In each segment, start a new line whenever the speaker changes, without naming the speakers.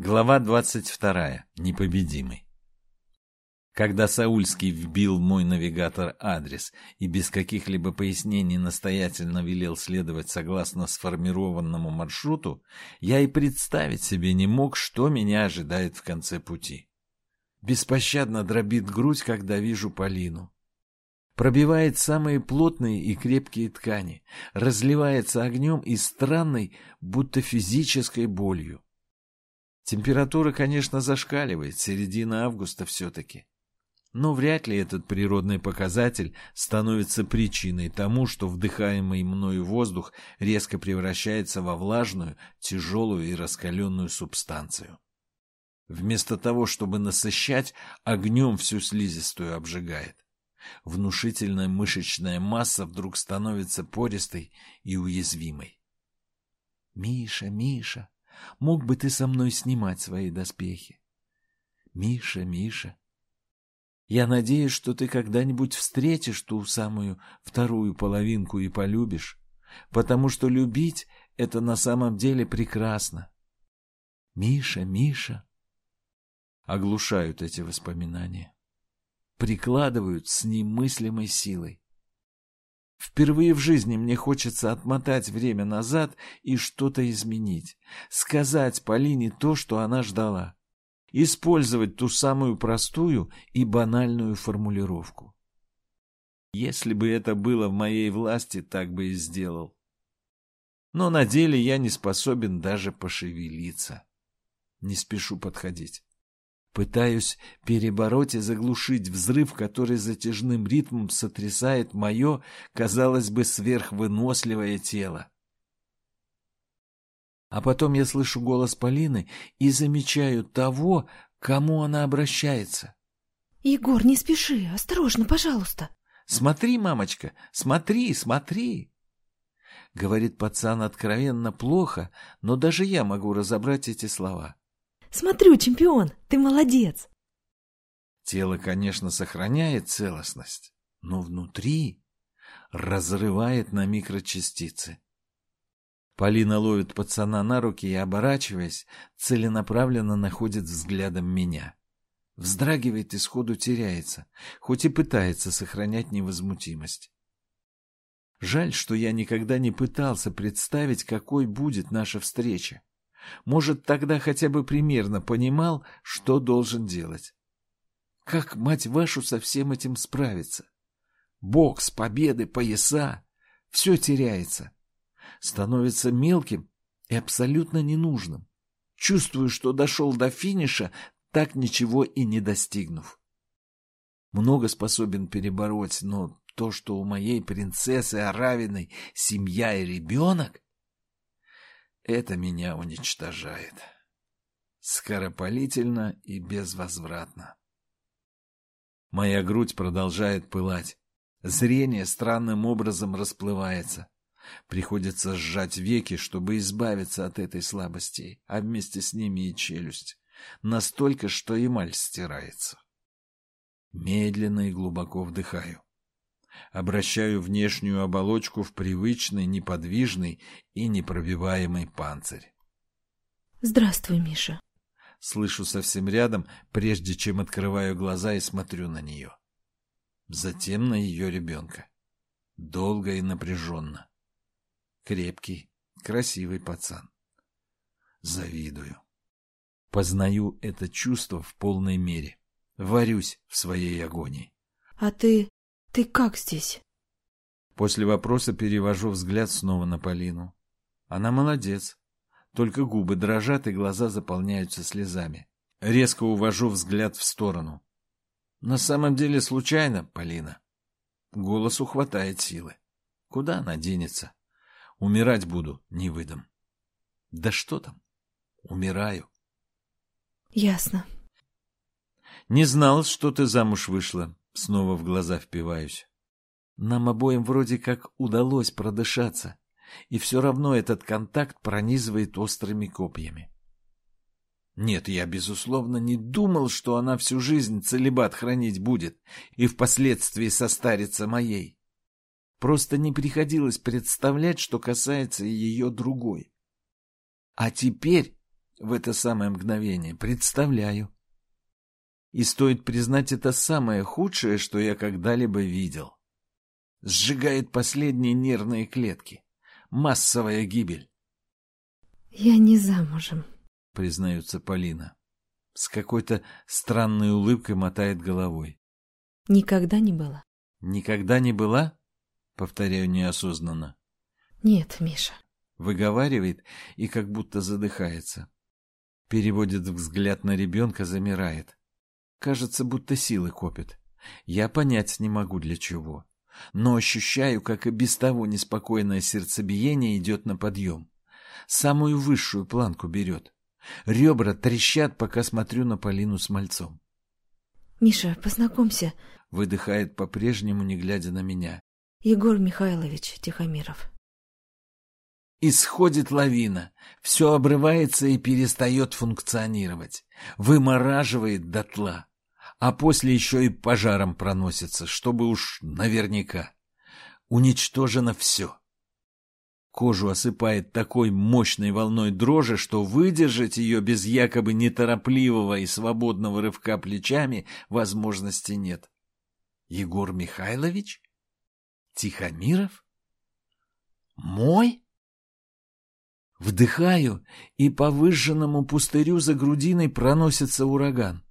Глава 22. Непобедимый. Когда Саульский вбил мой навигатор адрес и без каких-либо пояснений настоятельно велел следовать согласно сформированному маршруту, я и представить себе не мог, что меня ожидает в конце пути. Беспощадно дробит грудь, когда вижу Полину. Пробивает самые плотные и крепкие ткани, разливается огнем и странной, будто физической болью. Температура, конечно, зашкаливает, середина августа все-таки. Но вряд ли этот природный показатель становится причиной тому, что вдыхаемый мною воздух резко превращается во влажную, тяжелую и раскаленную субстанцию. Вместо того, чтобы насыщать, огнем всю слизистую обжигает. Внушительная мышечная масса вдруг становится пористой и уязвимой. «Миша, Миша!» Мог бы ты со мной снимать свои доспехи? Миша, Миша, я надеюсь, что ты когда-нибудь встретишь ту самую вторую половинку и полюбишь, потому что любить — это на самом деле прекрасно. Миша, Миша. Оглушают эти воспоминания. Прикладывают с немыслимой силой. Впервые в жизни мне хочется отмотать время назад и что-то изменить. Сказать Полине то, что она ждала. Использовать ту самую простую и банальную формулировку. Если бы это было в моей власти, так бы и сделал. Но на деле я не способен даже пошевелиться. Не спешу подходить. Пытаюсь перебороть и заглушить взрыв, который затяжным ритмом сотрясает мое, казалось бы, сверхвыносливое тело. А потом я слышу голос Полины и замечаю того, к кому она обращается.
«Егор, не спеши, осторожно, пожалуйста».
«Смотри, мамочка, смотри, смотри!» Говорит пацан откровенно плохо, но даже я могу разобрать эти слова.
Смотрю, чемпион, ты молодец.
Тело, конечно, сохраняет целостность, но внутри разрывает на микрочастицы. Полина ловит пацана на руки и, оборачиваясь, целенаправленно находит взглядом меня. Вздрагивает и сходу теряется, хоть и пытается сохранять невозмутимость. Жаль, что я никогда не пытался представить, какой будет наша встреча. Может, тогда хотя бы примерно понимал, что должен делать. Как, мать вашу, со всем этим справиться? Бокс, победы, пояса — все теряется. Становится мелким и абсолютно ненужным. Чувствую, что дошел до финиша, так ничего и не достигнув. Много способен перебороть, но то, что у моей принцессы Аравиной семья и ребенок, это меня уничтожает. Скоропалительно и безвозвратно. Моя грудь продолжает пылать. Зрение странным образом расплывается. Приходится сжать веки, чтобы избавиться от этой слабости, а вместе с ними и челюсть. Настолько, что эмаль стирается. Медленно и глубоко вдыхаю обращаю внешнюю оболочку в привычный, неподвижный и непробиваемый панцирь.
«Здравствуй, Миша».
Слышу совсем рядом, прежде чем открываю глаза и смотрю на нее. Затем на ее ребенка. Долго и напряженно. Крепкий, красивый пацан. Завидую. Познаю это чувство в полной мере. Варюсь в своей агонии.
— А ты ты как здесь?
После вопроса перевожу взгляд снова на Полину. Она молодец. Только губы дрожат и глаза заполняются слезами. Резко увожу взгляд в сторону. На самом деле случайно, Полина. Голос ухватает силы. Куда она денется? Умирать буду, не выдам. Да что там? Умираю.
Ясно.
Не знал, что ты замуж вышла. Снова в глаза впиваюсь. Нам обоим вроде как удалось продышаться, и все равно этот контакт пронизывает острыми копьями. Нет, я, безусловно, не думал, что она всю жизнь целебат хранить будет и впоследствии состарится моей. Просто не приходилось представлять, что касается ее другой. А теперь в это самое мгновение. Представляю. И стоит признать, это самое худшее, что я когда-либо видел. Сжигает последние нервные клетки. Массовая гибель.
«Я не замужем», —
признается Полина. С какой-то странной улыбкой мотает головой.
«Никогда не была».
«Никогда не была?» — повторяю неосознанно.
«Нет, Миша».
Выговаривает и как будто задыхается. Переводит взгляд на ребенка, замирает. Кажется, будто силы копит. Я понять не могу для чего. Но ощущаю, как и без того неспокойное сердцебиение идет на подъем. Самую высшую планку берет. Ребра трещат, пока смотрю на Полину с мальцом.
«Миша, познакомься», —
выдыхает по-прежнему, не глядя на меня.
«Егор Михайлович Тихомиров».
Исходит лавина, все обрывается и перестает функционировать, вымораживает дотла, а после еще и пожаром проносится, чтобы уж наверняка. Уничтожено все. Кожу осыпает такой мощной волной дрожи, что выдержать ее без якобы неторопливого и свободного рывка плечами возможности нет. Егор Михайлович? Тихомиров? Мой? Вдыхаю, и по выжженному пустырю за грудиной проносится ураган.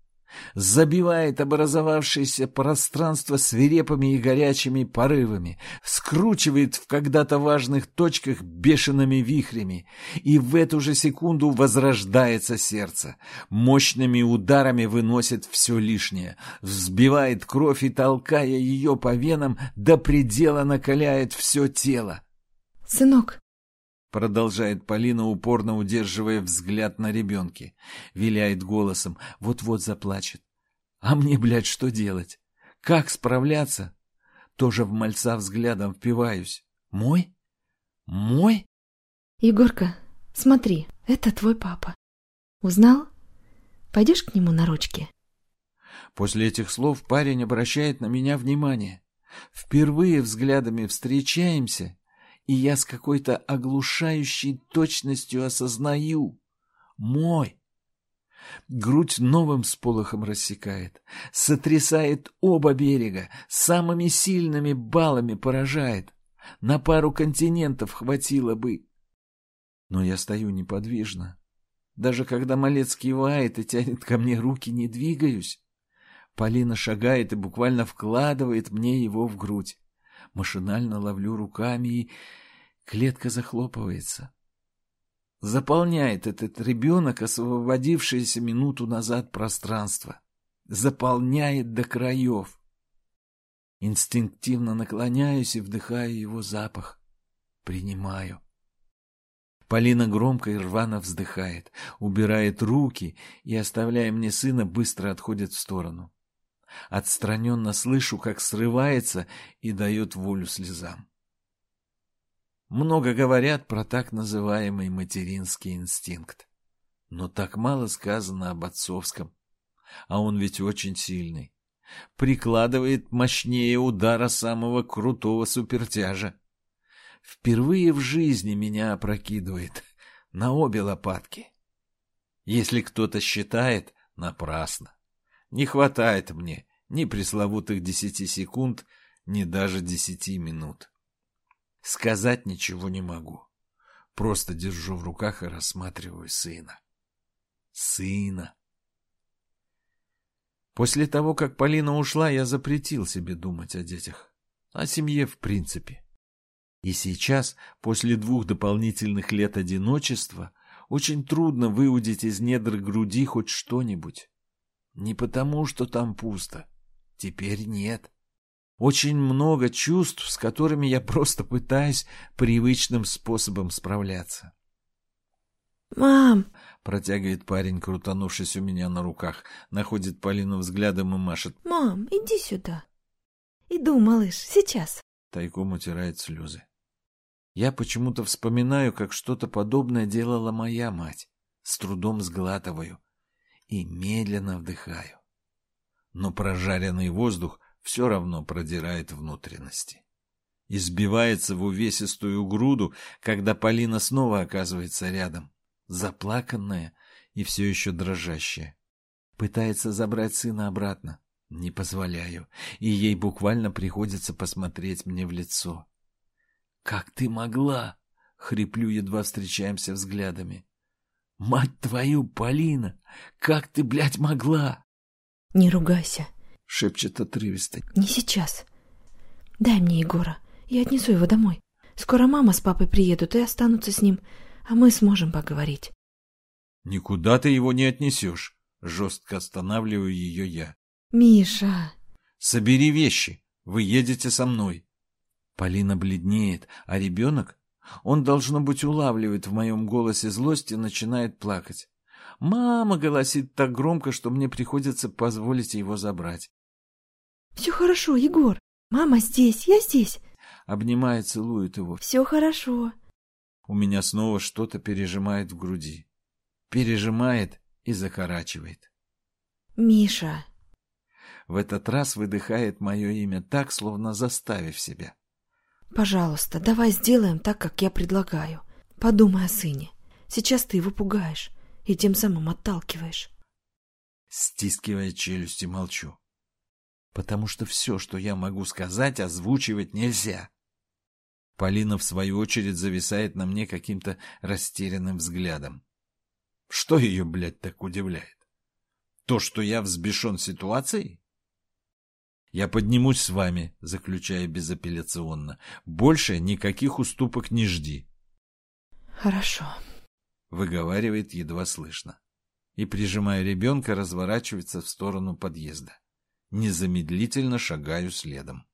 Забивает образовавшееся пространство свирепыми и горячими порывами, скручивает в когда-то важных точках бешеными вихрями, и в эту же секунду возрождается сердце. Мощными ударами выносит все лишнее, взбивает кровь и, толкая ее по венам, до предела накаляет все тело.
«Сынок,
Продолжает Полина, упорно удерживая взгляд на ребенке. Виляет голосом. Вот-вот заплачет. А мне, блядь, что делать? Как справляться? Тоже в мальца взглядом впиваюсь. Мой? Мой?
Егорка, смотри, это твой папа. Узнал? Пойдешь к нему на ручки?
После этих слов парень обращает на меня внимание. Впервые взглядами встречаемся и я с какой-то оглушающей точностью осознаю — мой. Грудь новым сполохом рассекает, сотрясает оба берега, самыми сильными баллами поражает. На пару континентов хватило бы. Но я стою неподвижно. Даже когда малец кивает и тянет ко мне руки, не двигаюсь. Полина шагает и буквально вкладывает мне его в грудь. Машинально ловлю руками и... Клетка захлопывается. Заполняет этот ребенок, освободившееся минуту назад пространство. Заполняет до краев. Инстинктивно наклоняюсь и вдыхаю его запах. Принимаю. Полина громко и рвано вздыхает, убирает руки и, оставляя мне сына, быстро отходит в сторону. Отстраненно слышу, как срывается и дает волю слезам. Много говорят про так называемый материнский инстинкт. Но так мало сказано об отцовском. А он ведь очень сильный. Прикладывает мощнее удара самого крутого супертяжа. Впервые в жизни меня опрокидывает на обе лопатки. Если кто-то считает, напрасно. Не хватает мне ни пресловутых десяти секунд, ни даже десяти минут. Сказать ничего не могу. Просто держу в руках и рассматриваю сына. Сына. После того, как Полина ушла, я запретил себе думать о детях. О семье в принципе. И сейчас, после двух дополнительных лет одиночества, очень трудно выудить из недр груди хоть что-нибудь. Не потому, что там пусто, Теперь нет. Очень много чувств, с которыми я просто пытаюсь привычным способом справляться.
«Мам!»
— протягивает парень, крутанувшись у меня на руках, находит Полину взглядом и машет.
«Мам, иди сюда!» «Иду, малыш, сейчас!»
Тайком утирает слезы. Я почему-то вспоминаю, как что-то подобное делала моя мать. С трудом сглатываю и медленно вдыхаю но прожаренный воздух все равно продирает внутренности. Избивается в увесистую груду, когда Полина снова оказывается рядом, заплаканная и все еще дрожащая. Пытается забрать сына обратно. Не позволяю, и ей буквально приходится посмотреть мне в лицо. «Как ты могла?» — хриплю, едва встречаемся взглядами. «Мать твою, Полина! Как ты, блядь, могла?»
«Не ругайся», —
шепчет отрывисто.
«Не сейчас. Дай мне Егора, я отнесу его домой. Скоро мама с папой приедут и останутся с ним, а мы сможем поговорить».
«Никуда ты его не отнесешь», — жестко останавливаю ее я.
«Миша!»
«Собери вещи, вы едете со мной». Полина бледнеет, а ребенок, он, должно быть, улавливает в моем голосе злость и начинает плакать. «Мама!» — голосит так громко, что мне приходится позволить его забрать.
«Все хорошо, Егор. Мама здесь, я здесь».
Обнимает, целует его.
«Все хорошо».
У меня снова что-то пережимает в груди. Пережимает и закорачивает.
«Миша!»
В этот раз выдыхает мое имя так, словно заставив себя.
«Пожалуйста, давай сделаем так, как я предлагаю. Подумай о сыне. Сейчас ты его пугаешь и тем самым отталкиваешь.
Стискивая челюсти, молчу. Потому что все, что я могу сказать, озвучивать нельзя. Полина, в свою очередь, зависает на мне каким-то растерянным взглядом. Что ее, блядь, так удивляет? То, что я взбешен ситуацией? Я поднимусь с вами, заключая безапелляционно. Больше никаких уступок не жди.
Хорошо
выговаривает едва слышно. И, прижимая ребенка, разворачивается в сторону подъезда. Незамедлительно шагаю следом.